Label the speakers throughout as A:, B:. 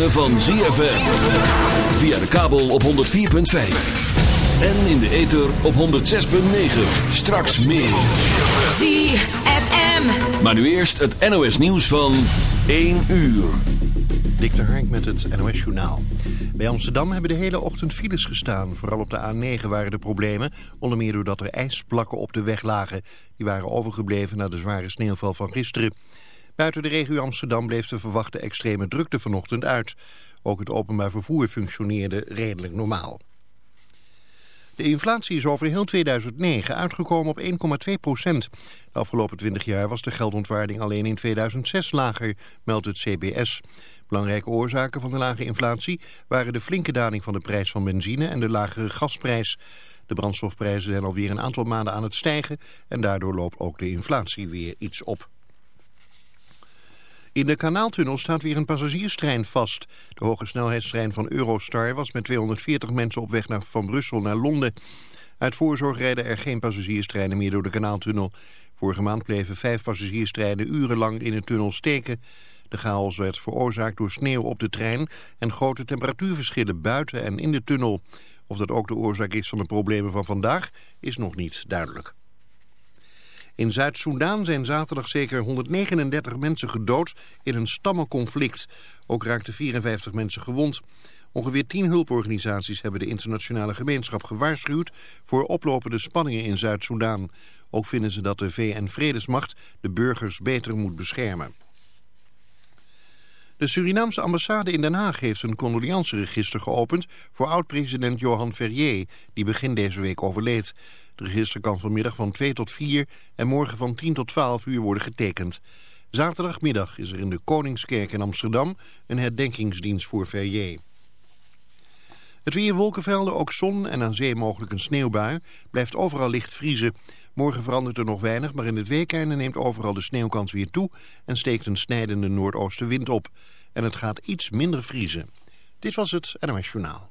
A: ritme van ZFM. Via de kabel op 104.5. En in de ether op 106.9. Straks meer.
B: ZFM.
A: Maar nu eerst het NOS nieuws van 1 uur.
C: Dik de Hark met het NOS Journaal. Bij Amsterdam hebben de hele ochtend files gestaan. Vooral op de A9 waren de problemen. Onder meer doordat er ijsplakken op de weg lagen. Die waren overgebleven na de zware sneeuwval van gisteren. Buiten de regio Amsterdam bleef de verwachte extreme drukte vanochtend uit. Ook het openbaar vervoer functioneerde redelijk normaal. De inflatie is over heel 2009 uitgekomen op 1,2 procent. De afgelopen 20 jaar was de geldontwaarding alleen in 2006 lager, meldt het CBS. Belangrijke oorzaken van de lage inflatie waren de flinke daling van de prijs van benzine en de lagere gasprijs. De brandstofprijzen zijn alweer een aantal maanden aan het stijgen en daardoor loopt ook de inflatie weer iets op. In de kanaaltunnel staat weer een passagierstrein vast. De hoge snelheidstrein van Eurostar was met 240 mensen op weg van Brussel naar Londen. Uit voorzorg rijden er geen passagierstreinen meer door de kanaaltunnel. Vorige maand bleven vijf passagierstreinen urenlang in de tunnel steken. De chaos werd veroorzaakt door sneeuw op de trein en grote temperatuurverschillen buiten en in de tunnel. Of dat ook de oorzaak is van de problemen van vandaag is nog niet duidelijk. In Zuid-Soedan zijn zaterdag zeker 139 mensen gedood in een stammenconflict. Ook raakten 54 mensen gewond. Ongeveer 10 hulporganisaties hebben de internationale gemeenschap gewaarschuwd voor oplopende spanningen in Zuid-Soedan. Ook vinden ze dat de VN-vredesmacht de burgers beter moet beschermen. De Surinaamse ambassade in Den Haag heeft een condoleanceregister geopend voor oud-president Johan Verrier, die begin deze week overleed. Het register kan vanmiddag van 2 tot 4 en morgen van 10 tot 12 uur worden getekend. Zaterdagmiddag is er in de Koningskerk in Amsterdam een herdenkingsdienst voor Verrier. Het weer wolkenvelden, ook zon en aan zee mogelijk een sneeuwbui, blijft overal licht vriezen. Morgen verandert er nog weinig, maar in het weekende neemt overal de sneeuwkans weer toe en steekt een snijdende noordoostenwind op. En het gaat iets minder vriezen. Dit was het NOS Journaal.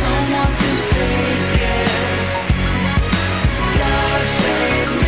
D: someone can take it. God save me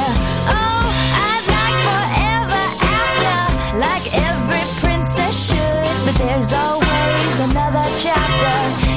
E: chapter.